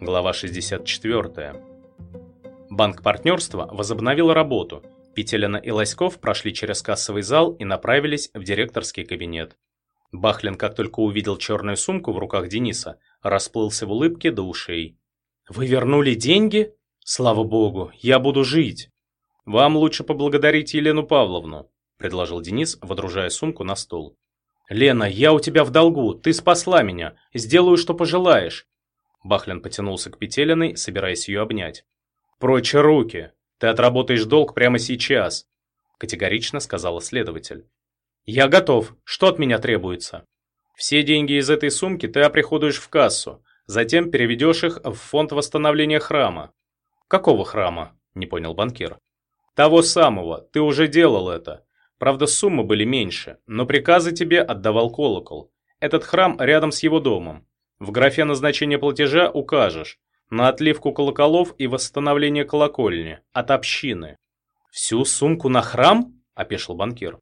Глава 64. Банк партнерства возобновил работу. Петелина и Лоськов прошли через кассовый зал и направились в директорский кабинет. Бахлин, как только увидел черную сумку в руках Дениса, расплылся в улыбке до ушей. «Вы вернули деньги? Слава богу, я буду жить!» «Вам лучше поблагодарить Елену Павловну», – предложил Денис, водружая сумку на стол. «Лена, я у тебя в долгу, ты спасла меня, сделаю, что пожелаешь». Бахлин потянулся к Петелиной, собираясь ее обнять. «Прочь руки! Ты отработаешь долг прямо сейчас!» Категорично сказала следователь. «Я готов. Что от меня требуется?» «Все деньги из этой сумки ты оприходуешь в кассу, затем переведешь их в фонд восстановления храма». «Какого храма?» – не понял банкир. «Того самого. Ты уже делал это. Правда, суммы были меньше, но приказы тебе отдавал колокол. Этот храм рядом с его домом. В графе назначения платежа укажешь, на отливку колоколов и восстановление колокольни от общины. «Всю сумку на храм?» – опешил банкир.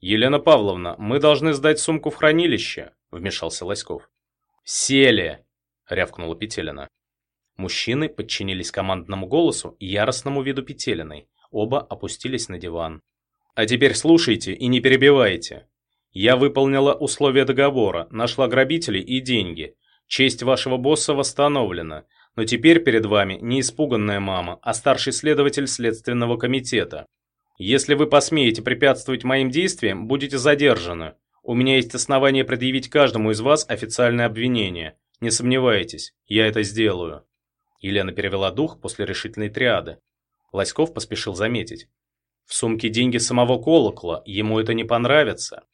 «Елена Павловна, мы должны сдать сумку в хранилище», – вмешался Лоськов. «Сели!» – рявкнула Петелина. Мужчины подчинились командному голосу и яростному виду Петелиной. Оба опустились на диван. «А теперь слушайте и не перебивайте. Я выполнила условия договора, нашла грабителей и деньги. Честь вашего босса восстановлена. Но теперь перед вами не испуганная мама, а старший следователь Следственного комитета. Если вы посмеете препятствовать моим действиям, будете задержаны. У меня есть основания предъявить каждому из вас официальное обвинение. Не сомневайтесь, я это сделаю». Елена перевела дух после решительной триады. Лоськов поспешил заметить. В сумке деньги самого колокола, ему это не понравится.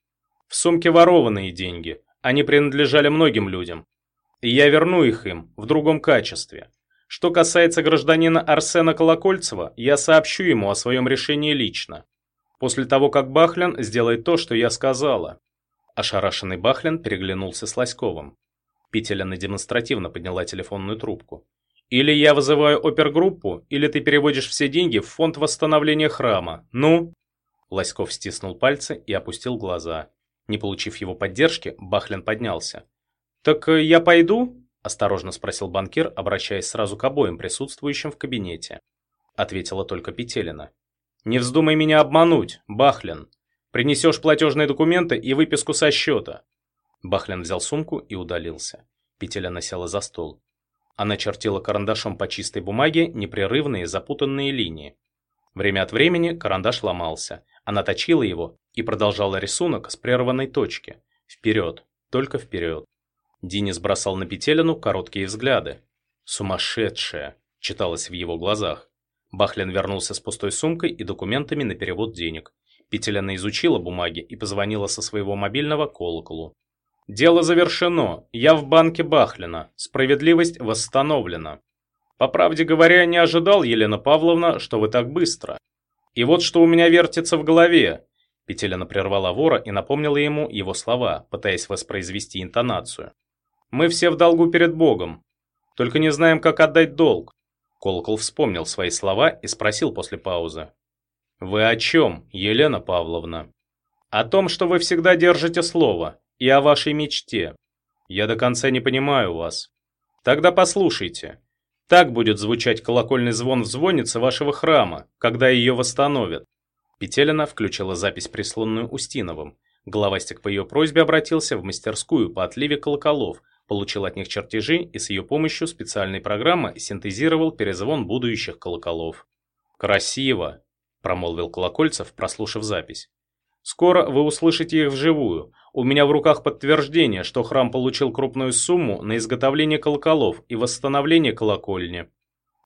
В сумке ворованные деньги, они принадлежали многим людям, я верну их им в другом качестве. Что касается гражданина Арсена Колокольцева, я сообщу ему о своем решении лично. После того, как Бахлин сделает то, что я сказала. Ошарашенный Бахлин переглянулся с Лоськовым. Петелина демонстративно подняла телефонную трубку. «Или я вызываю опергруппу, или ты переводишь все деньги в фонд восстановления храма. Ну?» Лоськов стиснул пальцы и опустил глаза. Не получив его поддержки, Бахлин поднялся. «Так э, я пойду?» – осторожно спросил банкир, обращаясь сразу к обоим присутствующим в кабинете. Ответила только Петелина. «Не вздумай меня обмануть, Бахлин. Принесешь платежные документы и выписку со счета». Бахлин взял сумку и удалился. Петелина села за стол. Она чертила карандашом по чистой бумаге непрерывные запутанные линии. Время от времени карандаш ломался. Она точила его и продолжала рисунок с прерванной точки. Вперед, только вперед. Денис бросал на Петелину короткие взгляды. «Сумасшедшая!» – читалось в его глазах. Бахлин вернулся с пустой сумкой и документами на перевод денег. Петелина изучила бумаги и позвонила со своего мобильного колоколу. «Дело завершено. Я в банке Бахлина. Справедливость восстановлена. По правде говоря, не ожидал, Елена Павловна, что вы так быстро. И вот что у меня вертится в голове». Петелина прервала вора и напомнила ему его слова, пытаясь воспроизвести интонацию. Мы все в долгу перед Богом. Только не знаем, как отдать долг. Колокол вспомнил свои слова и спросил после паузы. «Вы о чем, Елена Павловна?» «О том, что вы всегда держите слово, и о вашей мечте. Я до конца не понимаю вас. Тогда послушайте. Так будет звучать колокольный звон в звоннице вашего храма, когда ее восстановят». Петелина включила запись, присланную Устиновым. Головастик по ее просьбе обратился в мастерскую по отливе колоколов, получил от них чертежи и с ее помощью специальной программы синтезировал перезвон будущих колоколов. «Красиво!» – промолвил Колокольцев, прослушав запись. «Скоро вы услышите их вживую. У меня в руках подтверждение, что храм получил крупную сумму на изготовление колоколов и восстановление колокольни».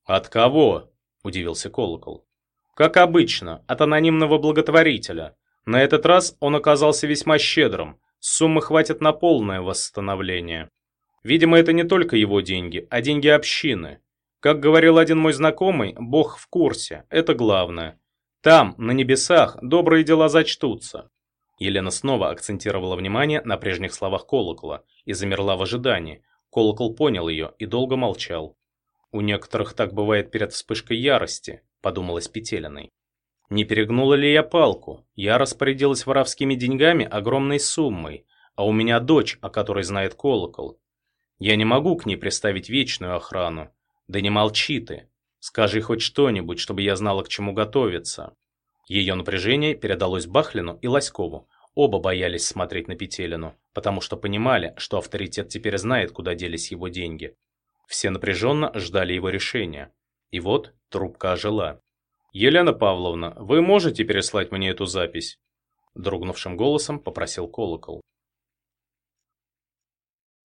«От кого?» – удивился Колокол. «Как обычно, от анонимного благотворителя. На этот раз он оказался весьма щедрым. Суммы хватит на полное восстановление». Видимо, это не только его деньги, а деньги общины. Как говорил один мой знакомый, Бог в курсе, это главное. Там, на небесах, добрые дела зачтутся. Елена снова акцентировала внимание на прежних словах колокола и замерла в ожидании. Колокол понял ее и долго молчал. «У некоторых так бывает перед вспышкой ярости», – подумалась Петелиной. Не перегнула ли я палку? Я распорядилась воровскими деньгами огромной суммой, а у меня дочь, о которой знает колокол. Я не могу к ней приставить вечную охрану. Да не молчи ты. Скажи хоть что-нибудь, чтобы я знала, к чему готовиться. Ее напряжение передалось Бахлину и Лоськову. Оба боялись смотреть на Петелину, потому что понимали, что авторитет теперь знает, куда делись его деньги. Все напряженно ждали его решения. И вот трубка ожила. «Елена Павловна, вы можете переслать мне эту запись?» Дрогнувшим голосом попросил колокол.